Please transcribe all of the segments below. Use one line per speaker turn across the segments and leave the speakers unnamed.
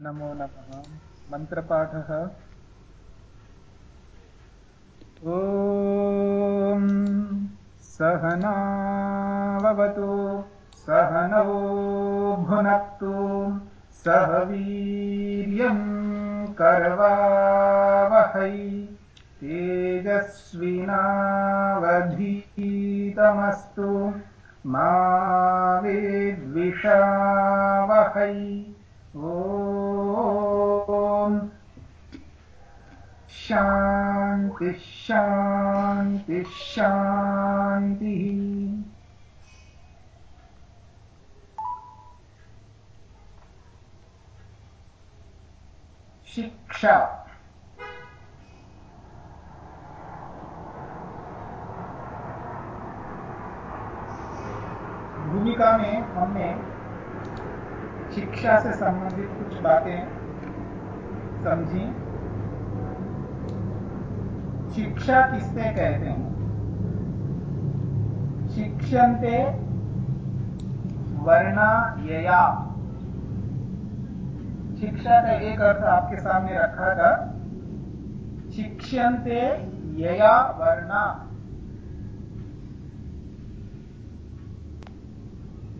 नमो नमः। मन्त्रपाठः। ॐ सहनावतु सहनौ भुनक्तु सह वीर्यं कर्वावहै तेजस्विनावधीतमस्तु मा विद्विषावहै ॐ शान्ति शान्ति शान्तिः। शिक्षा। भूमिका में हमने शिक्षा से संबंधित कुछ बातें समझी। शिक्षा किससे कहते हैं? शिक्षण शिक्षन्ते वर्णा यया। शिक्षा का एक अर्थ आपके सामने रखा था। शिक्षन्ते यया वर्णा।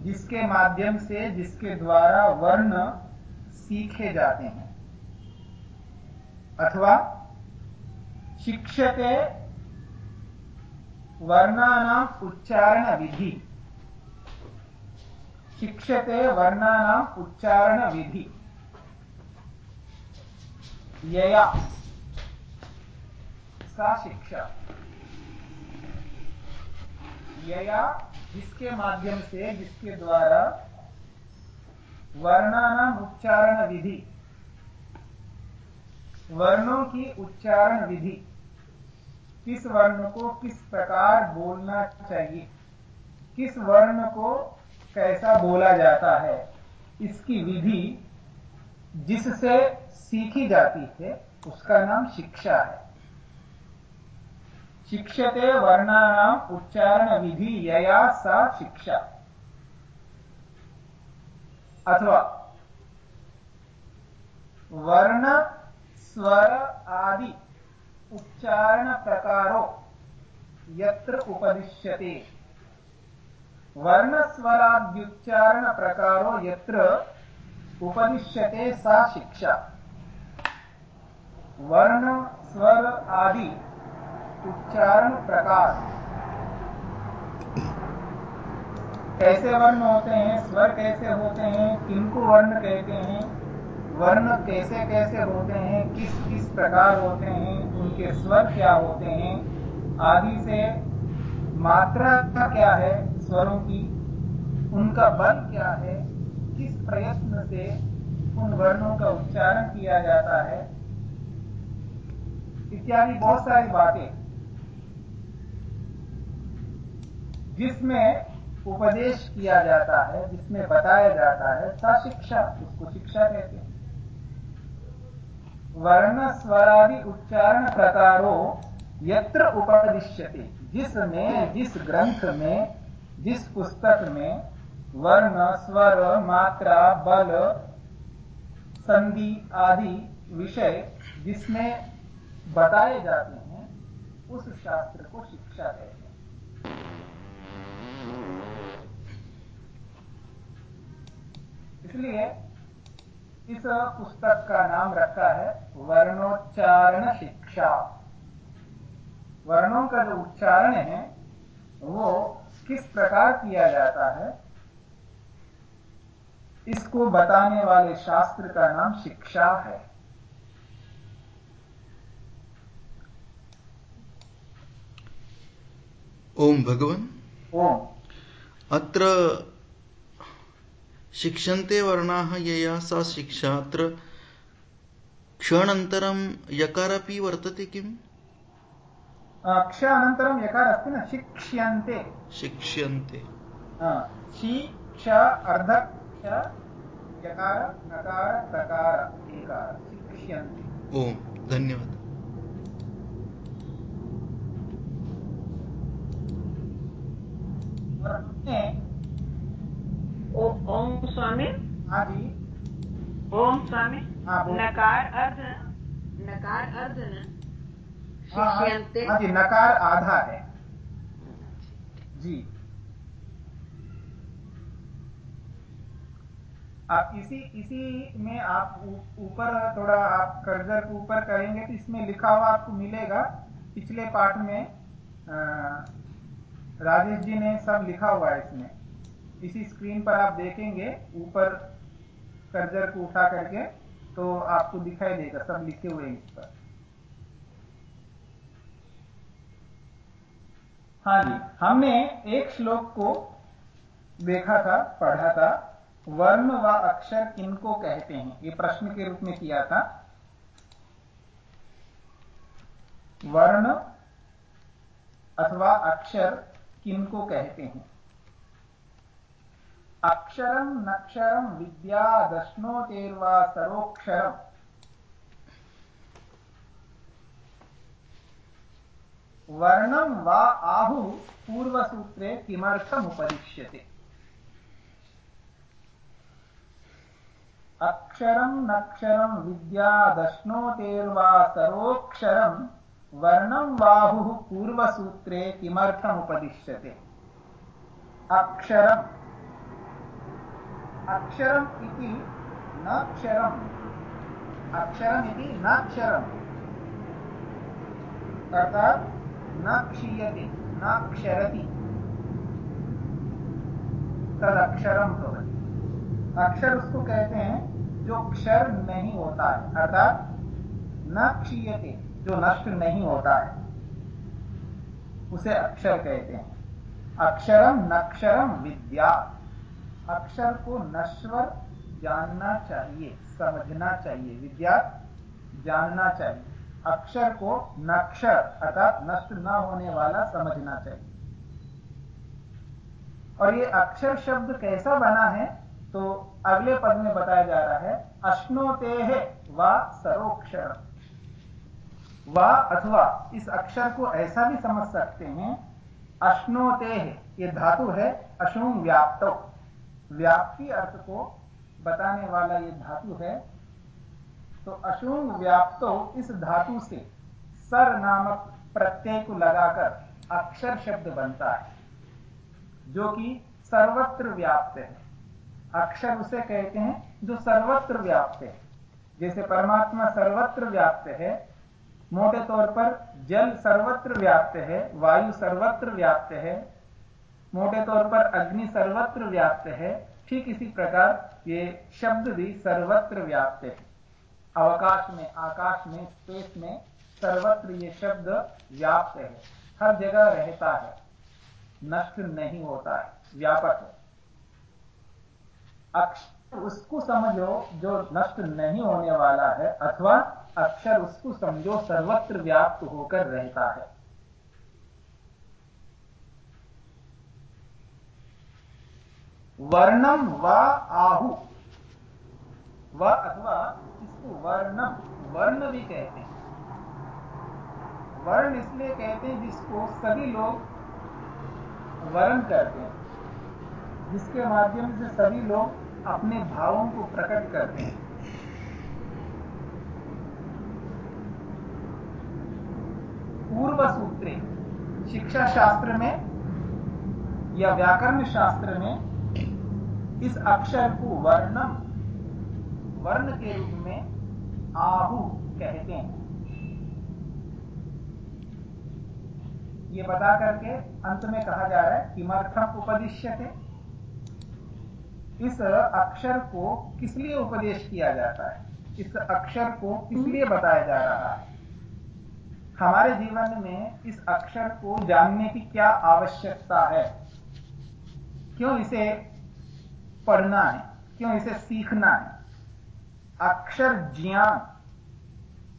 जिसके माध्यम से, जिसके द्वारा वर्ण सीखे जाते हैं। अथवा शिक्षते वर्णानाम उच्चारण विधि। शिक्षते वर्णानाम उच्चारण विधि। यया। सा शिक्षा। यया जिसके माध्यम से, जिसके द्वारा वर्णानाम उच्चारण विधि, वर्णों की उच्चारण विधि, किस वर्ण को किस प्रकार बोलना चाहिए, किस वर्ण को कैसा बोला जाता है, इसकी विधि जिससे सीखी जाती है, उसका नाम शिक्षा है। शिक्षते वर्णानाम उच्चारण विधि यया सा शिक्षा। अथवा, वर्ण, स्वर आदि उच्चारण प्रकारों यत्र उपदिश्यते। वर्ण स्वराद्युच्चारण प्रकारों यत्र उपदिश्यते सा शिक्षा। वर्ण, स्वर आदि उच्चारण प्रकार। कैसे वर्ण होते हैं, स्वर कैसे होते हैं, किनको वर्ण कहते हैं, वर्ण कैसे कैसे होते हैं, किस किस प्रकार होते हैं, उनके स्वर क्या होते हैं, आदि से मात्रा क्या है, स्वरों की, उनका बल क्या है, किस प्रयत्न से उन वर्णों का उच्चारण किया जाता है, इत्यादि बहुत सारी बातें। जिसमें उपदेश किया जाता है, जिसमें बताया जाता है सा शिक्षा उसको शिक्षा कहते हैं। वर्ण स्वरादि उच्चारण प्रकारों यत्र उपदिश्यते, जिसमें, जिस ग्रंथ में, जिस पुस्तक में वर्ण, स्वर, मात्रा, बल, संधि आदि विषय जिसमें बताए जाते हैं, उस शास्त्र को शिक्षा कहते हैं। इसलिए इस पुस्तक का नाम रखा है वर्णोच्चारण शिक्षा। वर्णों का जो उच्चारण है वो किस प्रकार किया जाता है? इसको बताने वाले शास्त्र का नाम शिक्षा है।
ओम भगवान।
ओम।
अत्र शिक्षन्ते वर्णाः यया सा शिक्षा अत्र क्षणन्तरं यकारपि वर्तते किम्?
क्ष अनन्तरं यकार अस्ति न शिक्ष्यन्ते।
शिक्ष्यन्ते।
क्ष अर्ध क्ष यकार नकार तकार एकार शिक्ष्यन्ते।
ओम धन्यवाद।
और हमने
स्वामी।
हाँ जी
ओम स्वामी।
हाँ,
नकार अर्ध नकार अर्ध न
हाँ हाँ, जी नकार आधा है। जी। आप इसी इसी में आप ऊपर थोड़ा आप कर्जर को ऊपर करेंगे तो इसमें लिखा हुआ आपको मिलेगा। पिछले पाठ में राजेश जी ने सब लिखा हुआ है इसमें। इसी स्क्रीन पर आप देखेंगे, ऊपर कर्जर को उठा करके तो आपको दिखाई देगा, सब लिखे हुए हैं इस पर। हाँ जी, हमने एक श्लोक को देखा था, पढ़ा था, वर्ण व अक्षर किनको कहते हैं? ये प्रश्न के रूप में किया था। वर्ण अथवा अक्षर किनको कहते हैं? अक्षरम नक्षरम विद्या दशनोतेर्वा सरोक्षरम वर्णम वा आहु पूर्वसूत्रे किमर्थम उपदिश्यते अक्षरम नक्षरम विद्या दशनोतेर्वा सरोक्षरम वर्णम वाहु पूर्वसूत्रे किमर्थम उपदिश्यते अक्षरम। अक्षरम इति न क्षरम। अक्षरम इति न क्षरम। अर्थात न क्षीयते, न क्षरति। तदक्षरम भवति। अक्षर उसको कहते हैं, जो क्षर नहीं होता है, अर्थात न क्षीयते, जो नष्ट नहीं होता है, उसे अक्षर कहते हैं। अक्षरम नक्षरम विद्या। अक्षर को नश्वर जानना चाहिए, समझना चाहिए। विद्या, जानना चाहिए। अक्षर को नक्षर अर्थात नष्ट न होने वाला समझना चाहिए। और ये अक्षर शब्द कैसा बना है? तो अगले पद में बताया जा रहा है, अश्नोते व सरोक्षर। व अथवा इस अक्षर को ऐसा भी समझ सकते हैं, अश्नोते, ये धातु है अशुम व्याप्त। व्याप्ति अर्थ को बताने वाला ये धातु है तो अशुम व्याप्तो इस धातु से सर नामक प्रत्यय को लगाकर अक्षर शब्द बनता है, जो कि सर्वत्र व्याप्त है। अक्षर उसे कहते हैं जो सर्वत्र व्याप्त है। जैसे परमात्मा सर्वत्र व्याप्त है, मोटे तौर पर जल सर्वत्र व्याप्त है, वायु सर्वत्र व्याप्त है मोटे तौर पर अग्नि सर्वत्र व्याप्त है। ठीक इसी प्रकार ये शब्द भी सर्वत्र व्याप्त है। अवकाश में, आकाश में, स्पेस में सर्वत्र ये शब्द व्याप्त है। हर जगह रहता है। नष्ट नहीं होता है। व्यापक है। अक्षर उसको समझो जो नष्ट नहीं होने वाला है, अथवा अक्षर उसको समझो सर्वत्र व्याप्त होकर रहता है। वर्णम व आहु। व अथवा इसको वर्णम, वर्ण भी कहते हैं। वर्ण इसलिए कहते हैं जिसको सभी लोग वर्ण करते हैं। जिसके माध्यम से सभी लोग अपने भावों को प्रकट करते हैं। पूर्व सूत्रे शिक्षा शास्त्र में या व्याकरण शास्त्र में इस अक्षर को वर्णम, वर्ण के रूप में आहु कहते हैं। ये बता करके अंत में कहा जा रहा है, किमर्थम उपदिश्य थे इस अक्षर को किस लिए उपदेश किया जाता है? इस अक्षर को किस लिए बताया जा रहा है? हमारे जीवन में इस अक्षर को जानने की क्या आवश्यकता है? क्यों इसे पढ़ना है, क्यों इसे सीखना है? अक्षर ज्ञान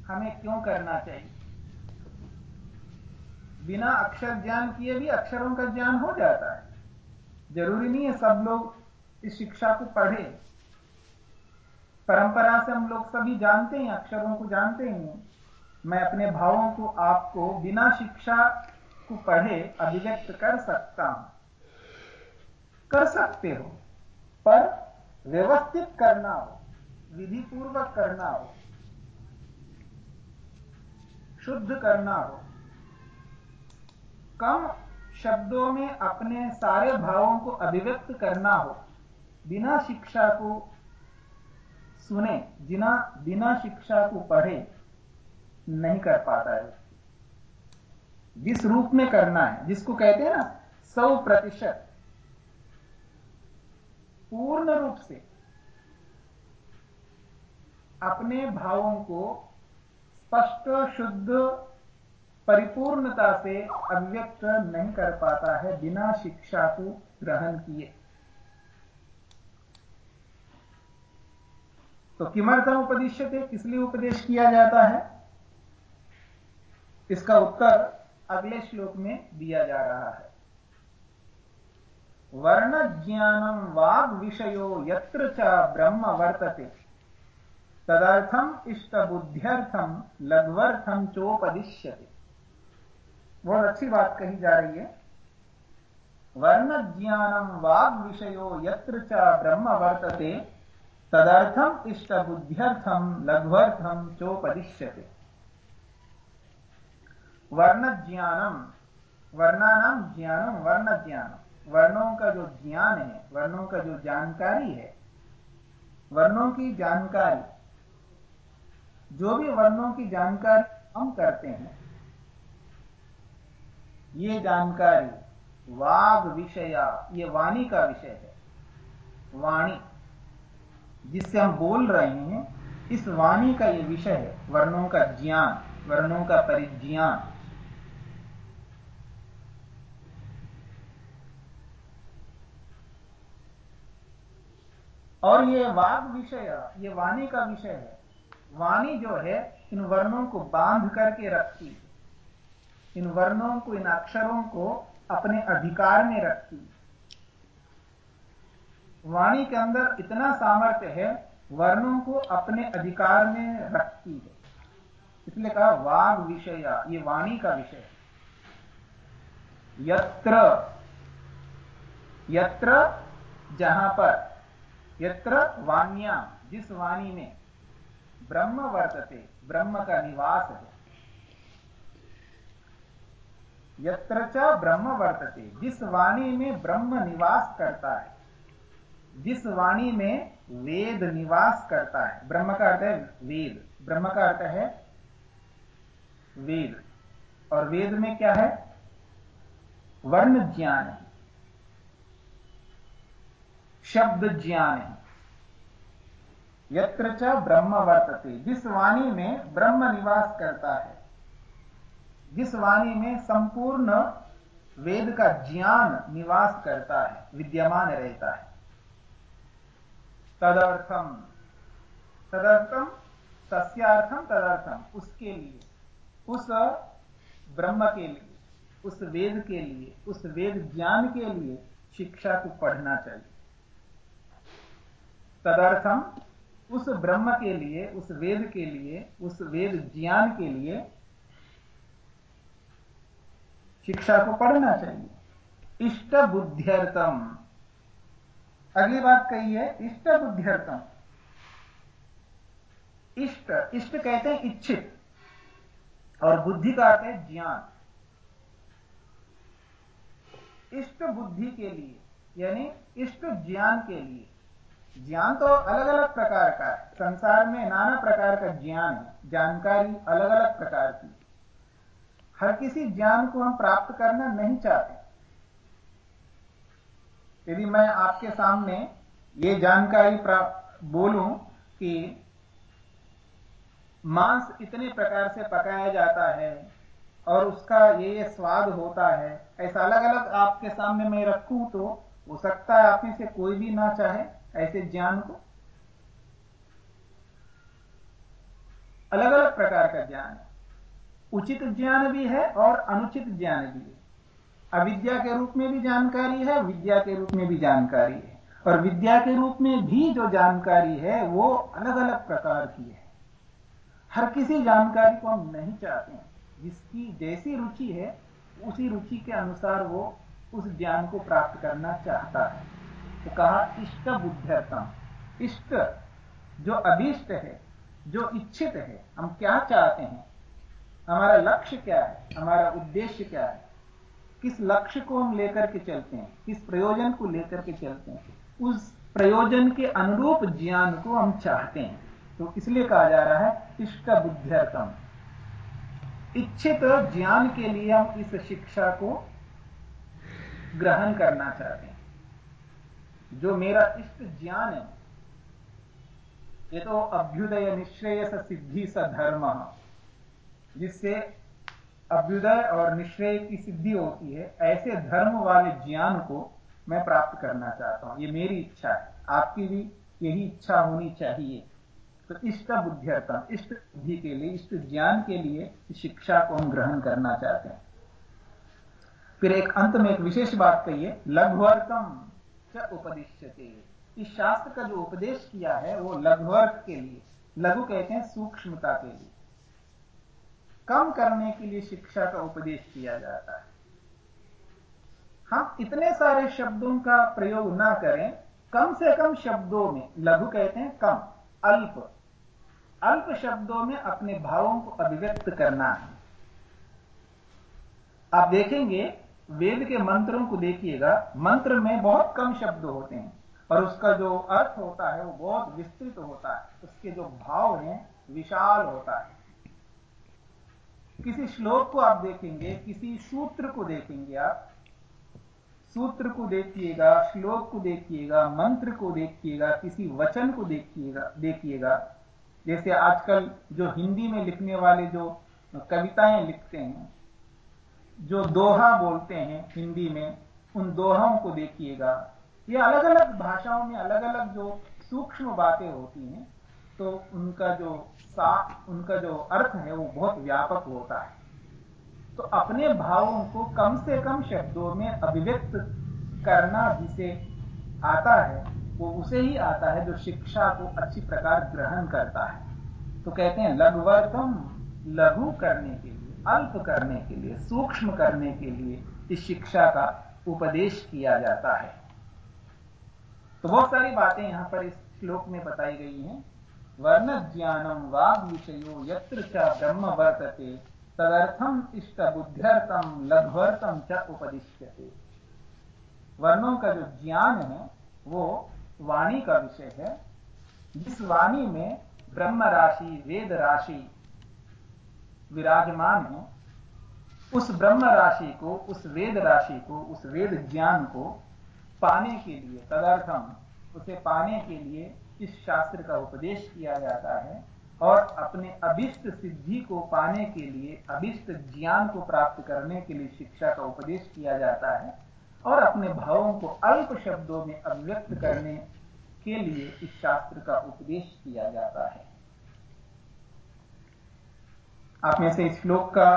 हमें क्यों करना चाहिए? बिना अक्षर ज्ञान किए भी अक्षरों का ज्ञान हो जाता है। ज़रूरी नहीं है सब लोग इस शिक्षा को पढ़े। परंपरा से हम लोग सभी जानते हैं, अक्षरों को जानते ही हैं। मैं अपने भावों को आपको बिना शिक्षा को पढ़े अभिव्यक्त कर सकता हूँ। कर सकते हो। पर व्यवस्थित करना हो विधि पूर्वक करना हो, शुद्ध करना हो, कम शब्दों में अपने सारे भावों को अभिव्यक्त करना हो, बिना शिक्षा को सुने, जिना, बिना शिक्षा को पढ़े, नहीं कर पाता है। जिस रूप में करना है, जिसको कहते हैं ना, सौ प्रतिशत। पूर्ण रूप से अपने भावों को स्पष्ट, शुद्ध, परिपूर्णता से अव्यक्त नहीं कर पाता है, बिना शिक्षा को ग्रहण किए। तो किमर्थम उपदिश्य किस लिए उपदेश किया जाता है? इसका उत्तर अगले श्लोक में दिया जा रहा है। वर्ण ज्ञानम वाग विषयो यत्र च ब्रह्म वर्तते। तदर्थम इष्ट बुद्ध्यर्थम लघ्वर्थम चोपदिश्यते। बहुत अच्छी बात कही जा रही है। वर्ण ज्ञानम वाग विषयो यत्र च ब्रह्म वर्तते, तदर्थम इष्ट बुद्ध्यर्थम लघ्वर्थम चोपदिश्यते। वर्ण ज्ञानम वर्णानाम ज्ञानम वर्ण ज्ञानम वर्णों का जो ज्ञान है, वर्णों का जो जानकारी है, वर्णों की जानकारी, जो भी वर्णों की जानकारी हम करते हैं, ये जानकारी वाग विषया, ये वाणी का विषय है, वाणी, जिससे हम बोल रहे हैं, इस वाणी का ये विषय है, वर्णों का ज्ञान, वर्णों का परिज्ञान। और ये वाग विषय, ये वाणी का विषय है। वाणी जो है, इन वर्णों को बाँध करके रखती है। इन वर्णों को, इन अक्षरों को अपने अधिकार में रखती है। वाणी के अंदर इतना सामर्थ्य है, वर्णों को अपने अधिकार में रखती है। इसलिए कहा, वाग विषय, ये वाणी का विषय यत्र यत्र जहाँ पर यत्र वाण्या, जिस वाणी में ब्रह्म वर्तते, ब्रह्म का निवास है। यत्र च ब्रह्म वर्तते, जिस वाणी में ब्रह्म निवास करता है, जिस वाणी में वेद निवास करता है। ब्रह्म का अर्थ है वेद। ब्रह्म का अर्थ है वेद। और वेद में क्या है? वर्ण ज्ञान है। शब्द ज्ञान यत्र च ब्रह्म वर्तते। जिस वाणी में ब्रह्म निवास करता है, जिस वाणी में संपूर्ण वेद का ज्ञान निवास करता है, विद्यमान रहता है। तदर्थम तदर्थम तस्यार्थम तदर्थम उसके लिए, उस ब्रह्म के लिए, उस वेद के लिए, उस वेद ज्ञान के लिए शिक्षा को पढ़ना चाहिए। तदर्थम उस ब्रह्म के लिए, उस वेद के लिए, उस वेद ज्ञान के लिए शिक्षा को पढ़ना चाहिए। इष्ट बुद्ध्यर्थम अगली बात कही है, इष्ट बुद्ध्यर्थम इष्ट इष्ट कहते हैं इच्छित, और बुद्धि का अर्थ है ज्ञान। इष्ट बुद्धि के लिए, यानी इष्ट ज्ञान के लिए ज्ञान तो अलग अलग प्रकार का है। संसार में नाना प्रकार का ज्ञान है। जानकारी अलग अलग प्रकार की। हर किसी ज्ञान को हम प्राप्त करना नहीं चाहते। यदि मैं आपके सामने ये जानकारी बोलूँ कि मांस इतने प्रकार से पकाया जाता है और उसका ये ये स्वाद होता है, ऐसा अलग अलग आपके सामने मैं रखूँ तो हो सकता है आप में से कोई भी ना चाहे। ऐसे ज्ञान को। अलग अलग प्रकार का ज्ञान। उचित ज्ञान भी है और अनुचित ज्ञान भी है। अविद्या के रूप में भी जानकारी है, विद्या के रूप में भी जानकारी है। और विद्या के रूप में भी जो जानकारी है, वो अलग अलग प्रकार की है। हर किसी जानकारी को हम नहीं चाहते हैं। जिसकी जैसी रुचि है, उसी रुचि के अनुसार वो उस ज्ञान को प्राप्त करना चाहता है। तो कहा, इष्ट बुद्ध्यर्थम इष्ट जो अभीष्ट है, जो इच्छित है, हम क्या चाहते हैं? हमारा लक्ष्य क्या है? हमारा उद्देश्य क्या है? किस लक्ष्य को हम लेकर के चलते हैं? किस प्रयोजन को लेकर के चलते हैं? उस प्रयोजन के अनुरूप ज्ञान को हम चाहते हैं। तो इसलिए कहा जा रहा है, इष्ट बुद्ध्यर्थम इच्छित ज्ञान के लिए हम इस शिक्षा को ग्रहण करना चाहते हैं। जो मेरा इष्ट ज्ञान है, ये तो अभ्युदय निश्रेयस सिद्धि स धर्म। जिससे अभ्युदय और निश्चय की सिद्धि होती है, ऐसे धर्म वाले ज्ञान को मैं प्राप्त करना चाहता हूँ। ये मेरी इच्छा है। आपकी भी यही इच्छा होनी चाहिए। तो इष्ट बुद्धिर्थम इष्ट बुद्धि के लिए, इष्ट ज्ञान के लिए शिक्षा को हम ग्रहण करना चाहते हैं। फिर एक अंत में एक विशेष बात कहिए, लघुअर्थम। उपदिश्यते। इस शास्त्र का जो उपदेश किया है, वो लघुअर्थ के लिए, लघु कहते हैं सूक्ष्मता के लिए। कम करने के लिए शिक्षा का उपदेश किया जाता है। हम इतने सारे शब्दों का प्रयोग ना करें, कम से कम शब्दों में, लघु कहते हैं कम, अल्प। अल्प शब्दों में अपने भावों को अभिव्यक्त करना है। आप देखेंगे वेद के मंत्रों को देखिएगा, मंत्र में बहुत कम शब्द होते हैं, और उसका जो अर्थ होता है, वो बहुत विस्तृत होता है, उसके जो भाव हैं, विशाल होता है। किसी श्लोक को आप देखेंगे, किसी सूत्र को देखेंगे आप, सूत्र को देखिएगा, श्लोक को देखिएगा, मंत्र को देखिएगा, किसी वचन को देखिएगा देखिएगा। जैसे आजकल जो हिंदी में लिखने वाले जो कविताएँ लिखते हैं जो दोहा बोलते हैं हिंदी में, उन दोहाओं को देखिएगा। ये अलग अलग भाषाओं में अलग अलग जो सूक्ष्म बातें होती हैं तो उनका जो सा, उनका जो अर्थ है, वो बहुत व्यापक होता है। तो अपने भावों को कम से कम शब्दों में अभिव्यक्त करना जिसे आता है, वो उसे ही आता है जो शिक्षा को अच्छी प्रकार ग्रहण करता है। तो कहते हैं, लघुवर्तम लघु करने के लिए। अल्प करने के लिए, सूक्ष्म करने के लिए इस शिक्षा का उपदेश किया जाता है। तो बहुत सारी बातें यहाँ पर इस श्लोक में बताई गई हैं। वर्ण ज्ञानम वाग विषयो यत्र ब्रह्म वर्तते, तदर्थम इष्ट बुद्ध्यर्थम लघुअर्थम च उपदिश्यते। वर्णों का जो ज्ञान है, वो वाणी का विषय है, जिस वाणी में ब्रह्म राशि, वेद राशि विराजमान है, उस ब्रह्म राशि को, उस वेद राशि को, उस वेद ज्ञान को पाने के लिए, तदर्थम उसे पाने के लिए इस शास्त्र का उपदेश किया जाता है और अपने अभिष्ट सिद्धि को पाने के लिए, अभिष्ट ज्ञान को प्राप्त करने के लिए शिक्षा का उपदेश किया जाता है और अपने भावों को अल्प शब्दों में अभिव्यक्त करने के लिए इस शास्त्र का उपदेश किया जाता है। आप में से इस श्लोक का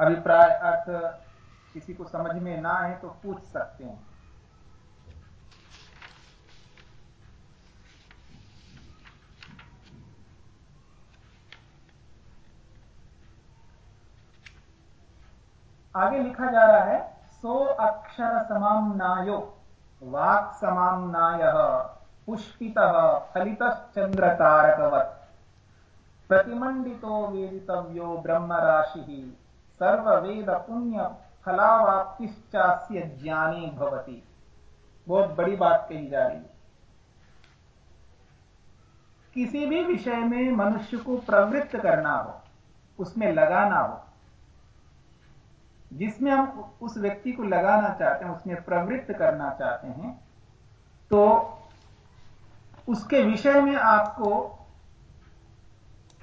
अभिप्राय, अर्थ किसी को समझ में ना आए तो पूछ सकते हैं। आगे लिखा जा रहा है, सो अक्षर समामनायो, वाक समामनाय, पुष्पित फलित चंद्र तारकवत प्रतिमंडितो वेदितव्यो ब्रह्म राशि सर्व वेद पुण्य फलावाप्तिश्चास्य ज्ञानी भवती। बहुत बड़ी बात कही जा रही है। किसी भी विषय में मनुष्य को प्रवृत्त करना हो, उसमें लगाना हो, जिसमें हम उस व्यक्ति को लगाना चाहते हैं, उसमें प्रवृत्त करना चाहते हैं तो उसके विषय में आपको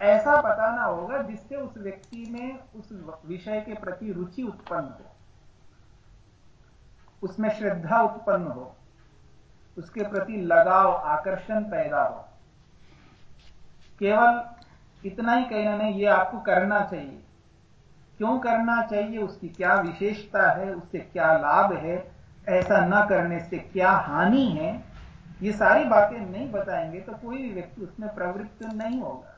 ऐसा बताना होगा जिससे उस व्यक्ति में उस विषय के प्रति रुचि उत्पन्न हो। उसमें श्रद्धा उत्पन्न हो। उसके प्रति लगाव, आकर्षण पैदा हो। केवल इतना ही कहना नहीं ये आपको करना चाहिए। क्यों करना चाहिए? उसकी क्या विशेषता है? उससे क्या लाभ है? ऐसा न करने से क्या हानि है? ये सारी बातें नहीं बताएँगे तो कोई भी व्यक्ति उसमें प्रवृत्त नहीं होगा।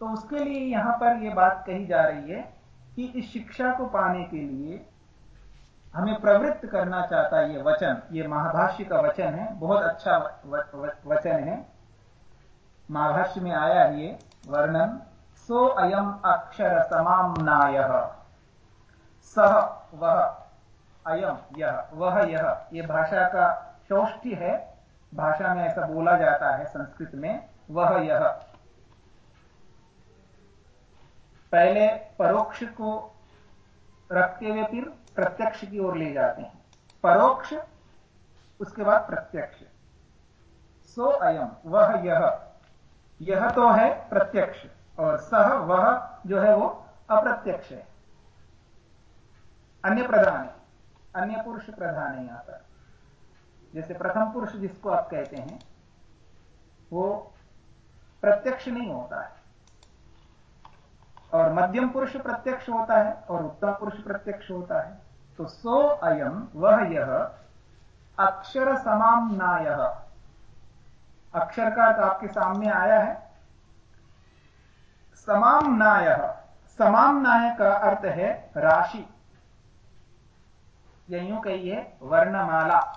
तो उसके लिए यहाँ पर यह बात कही जा रही है कि इस शिक्षा को पाने के लिए हमें प्रवृत्त करना चाहता ये वचन, ये महाभाष्य का वचन है, बहुत अच्छा वचन है। महाभाष्य में आया ये वर्णन, सो अयम अक्षर समामनाय सह वह अयम यह वह यह ये भाषा का चौष्टि है। भाषा में ऐसा बोला जाता है संस्कृत में वह यह पहले परोक्ष को रखते हुए फिर प्रत्यक्ष की ओर ले जाते हैं। परोक्ष, उसके बाद प्रत्यक्ष। सो अयम, वह यह। यह तो है प्रत्यक्ष, और सह, वह जो है वो अप्रत्यक्ष है। अन्य प्रधान है, अन्य पुरुष प्रधान है यहाँ पर। जैसे प्रथम पुरुष जिसको आप कहते हैं, वो प्रत्यक्ष नहीं होता है। और मध्यम पुरुष प्रत्यक्ष होता है और उत्तम पुरुष प्रत्यक्ष होता है। तो सो अयम वह यह अक्षर समामनाय। अक्षर का तो आपके सामने आया है। समामनाय। समामनाय का अर्थ है राशि। या यूँ कहिए, वर्णमाला।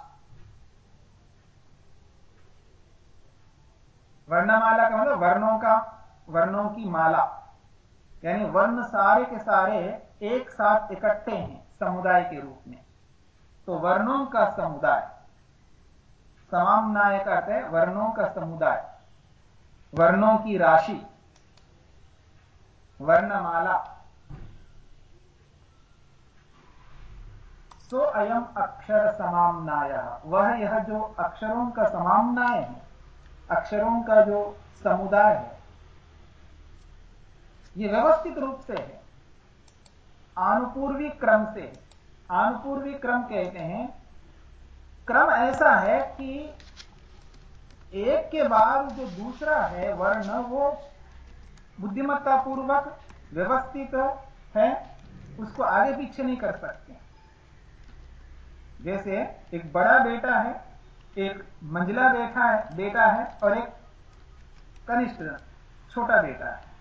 वर्णमाला का मतलब वर्णों का, वर्णों की माला। यानी वर्ण सारे के सारे एक साथ इकट्ठे हैं समुदाय के रूप में। तो वर्णों का समुदाय समामनाय का अर्थ है वर्णों का समुदाय, वर्णों की राशि, वर्णमाला। सो अयम अक्षर समामनाय वह यह जो अक्षरों का समामनाय है, अक्षरों का जो समुदाय है ये व्यवस्थित रूप से है। अनुपूर्वी क्रम से अनुपूर्वी क्रम कहते हैं। क्रम ऐसा है कि एक के बाद जो दूसरा है, वर्ण, वो बुद्धिमत्ता पूर्वक व्यवस्थित है, उसको आगे पीछे नहीं कर सकते। जैसे एक बड़ा बेटा है, एक मंजिला बेटा है बेटा है और एक कनिष्ठ, छोटा बेटा है।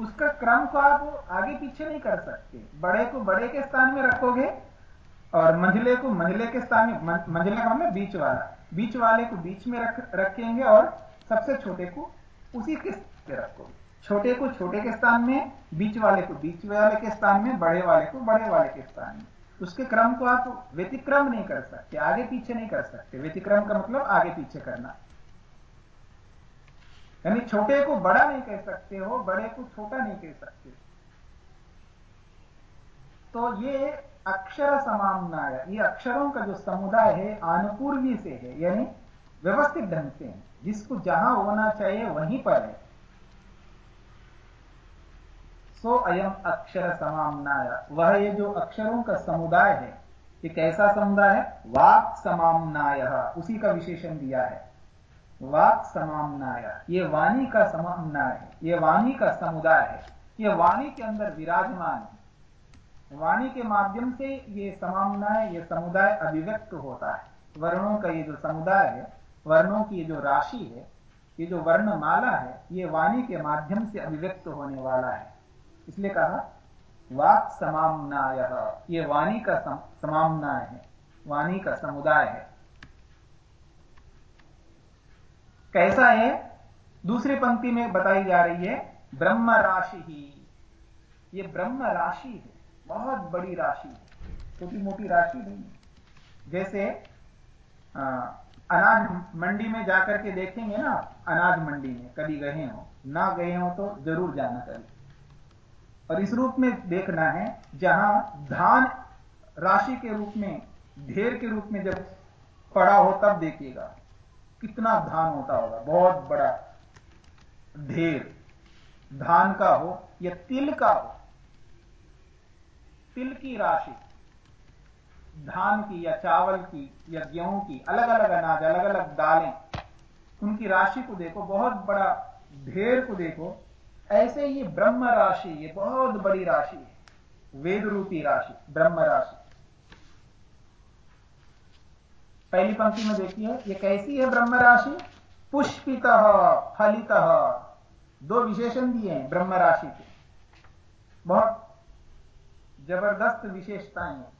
उसका क्रम को आप आगे पीछे नहीं कर सकते। बड़े को बड़े के स्थान में रखोगे और मंझले को मंझले के स्थान में मंझले का मतलब बीच वाला। बीच वाले को बीच में रख, रखेंगे और सबसे छोटे को उसी के रखोगे। छोटे को छोटे के स्थान में, बीच वाले को बीच वाले के स्थान में, बड़े वाले को बड़े वाले के स्थान में। उसके क्रम को आप व्यतिक्रम नहीं कर सकते, आगे पीछे नहीं कर सकते। व्यतिक्रम का मतलब आगे पीछे करना। यानी छोटे को बड़ा नहीं कह सकते हो, बड़े को छोटा नहीं कह सकते। तो ये अक्षर समामनाय ये अक्षरों का जो समुदाय है अनुपूर्वी से है, यानी व्यवस्थित ढंग से है। जिसको जहाँ होना चाहिए, वहीं पर है। सो अयम अक्षर समामनाय वह ये जो अक्षरों का समुदाय है, ये कैसा समुदाय है? वाक समामनाय उसी का विशेषण दिया है। वाक समामनाय। ये वाणी का समामनाय है। ये वाणी का समुदाय है। ये वाणी के अंदर विराजमान है। वाणी के माध्यम से ये समामनाय, ये समुदाय अभिव्यक्त होता है। वर्णों का ये जो समुदाय है, वर्णों की जो राशि है, ये जो वर्णमाला है, ये वाणी के माध्यम से अभिव्यक्त होने वाला है। इसलिए कहा, वाक समामनाय। ये वाणी का समामनाय है। वाणी का समुदाय है। कैसा है? दूसरी पंक्ति में बताई जा रही है ब्रह्म राशि ही। ये ब्रह्म राशि है बहुत बड़ी राशि है छोटी मोटी राशि नहीं जैसे आ, अनाज मंडी में जाकर के देखेंगे ना अनाज मंडी में कभी गए हो ना गए हो तो ज़रूर जाना कभी। और इस रूप में देखना है जहाँ धान राशि के रूप में ढेर के रूप में जब पड़ा हो तब देखिएगा। कितना धान होता होगा? बहुत बड़ा ढेर। धान का हो या तिल का हो? तिल की राशि। धान की या चावल की या गेहूँ की अलग अलग अनाज अलग अलग दालें, उनकी राशि को देखो, बहुत बड़ा ढेर को देखो। ऐसे ये ब्रह्म राशि, ये बहुत बड़ी राशि है। वेद रूपी राशि, ब्रह्म राशि। पहली पंक्ति में देखिए, ये कैसी है ब्रह्म राशि? पुष्पित, फलित। दो विशेषण दिए हैं ब्रह्म राशि के। बहुत ज़बरदस्त विशेषताएँ हैं।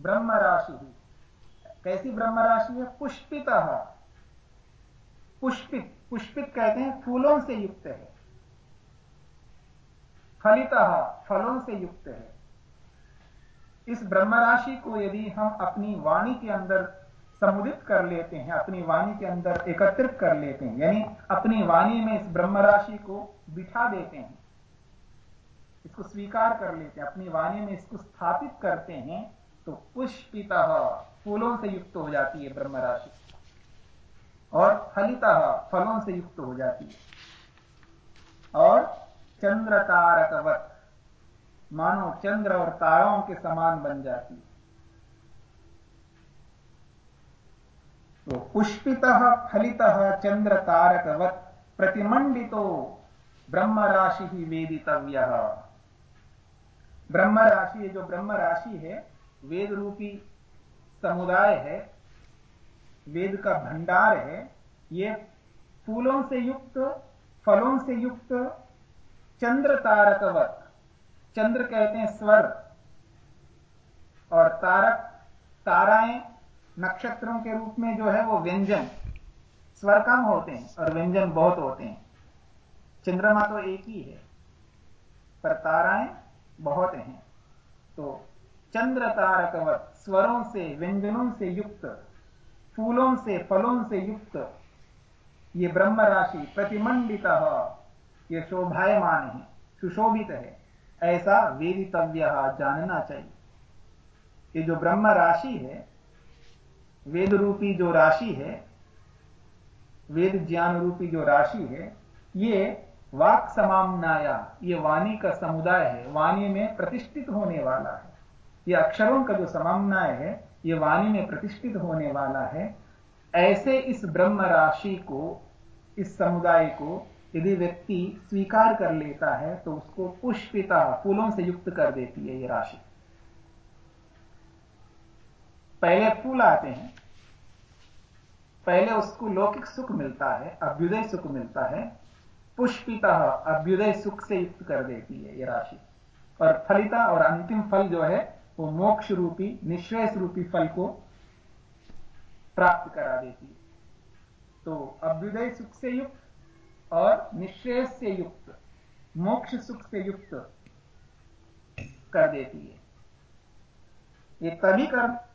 ब्रह्म राशि कैसी ब्रह्म राशि है? पुष्पित। पुष्पित पुष्पित कहते हैं फूलों से युक्त है। फलित, फलों से युक्त है। इस ब्रह्म राशि को यदि हम अपनी वाणी के अंदर समुदित कर लेते हैं, अपनी वाणी के अंदर एकत्रित कर लेते हैं, यानी अपनी वाणी में इस ब्रह्म राशि को बिठा देते हैं, इसको स्वीकार कर लेते हैं, अपनी वाणी में इसको स्थापित करते हैं तो पुष्पिता फूलों से युक्त हो जाती है ब्रह्म राशि और फलिता फलों से युक्त हो जाती है, और चंद्र तारकवत मानो चंद्र और तारों के समान बन जाती है। पुष्पित फलित चंद्र तारकवत प्रतिमंडितो ब्रह्म राशि ही वेदितव्य ब्रह्म राशि जो ब्रह्म राशि है वेद रूपी समुदाय है, वेद का भंडार है, ये फूलों से युक्त, फलों से युक्त चंद्र तारकवत चंद्र कहते हैं स्वर और तारक, ताराएँ नक्षत्रों के रूप में जो है वो व्यंजन, स्वर कम होते हैं और व्यंजन बहुत होते हैं। चंद्रमा तो एक ही है, पर ताराएँ बहुत हैं। तो चंद्र तारकवत स्वरों से, व्यंजनों से युक्त, फूलों से, फलों से युक्त, ये ब्रह्म राशि प्रतिमंडित ये शोभायमान है, सुशोभित है। ऐसा वेदितव्य जानना चाहिए। ये जो ब्रह्म राशि है वेद रूपी जो राशि है वेद ज्ञान रूपी जो राशि है, ये वाक समामनाया, ये वाणी का समुदाय है, वाणी में प्रतिष्ठित होने वाला है। ये अक्षरों का जो समामनाय है, ये वाणी में प्रतिष्ठित होने वाला है। ऐसे इस ब्रह्म राशि को, इस समुदाय को यदि व्यक्ति स्वीकार कर लेता है तो उसको पुष्पिता, फूलों से युक्त कर देती है ये राशि। पहले फूल आते हैं, पहले उसको लौकिक सुख मिलता है, अभ्युदय सुख मिलता है, पुष्पिता अभ्युदय सुख से युक्त कर देती है ये राशि। और फलिता और अंतिम फल जो है, वो मोक्ष रूपी निश्रेष रूपी फल को प्राप्त करा देती है। तो अभ्युदय सुख से युक्त और निश्रेष से युक्त, मोक्ष सुख से युक्त कर देती है। ये तभी कर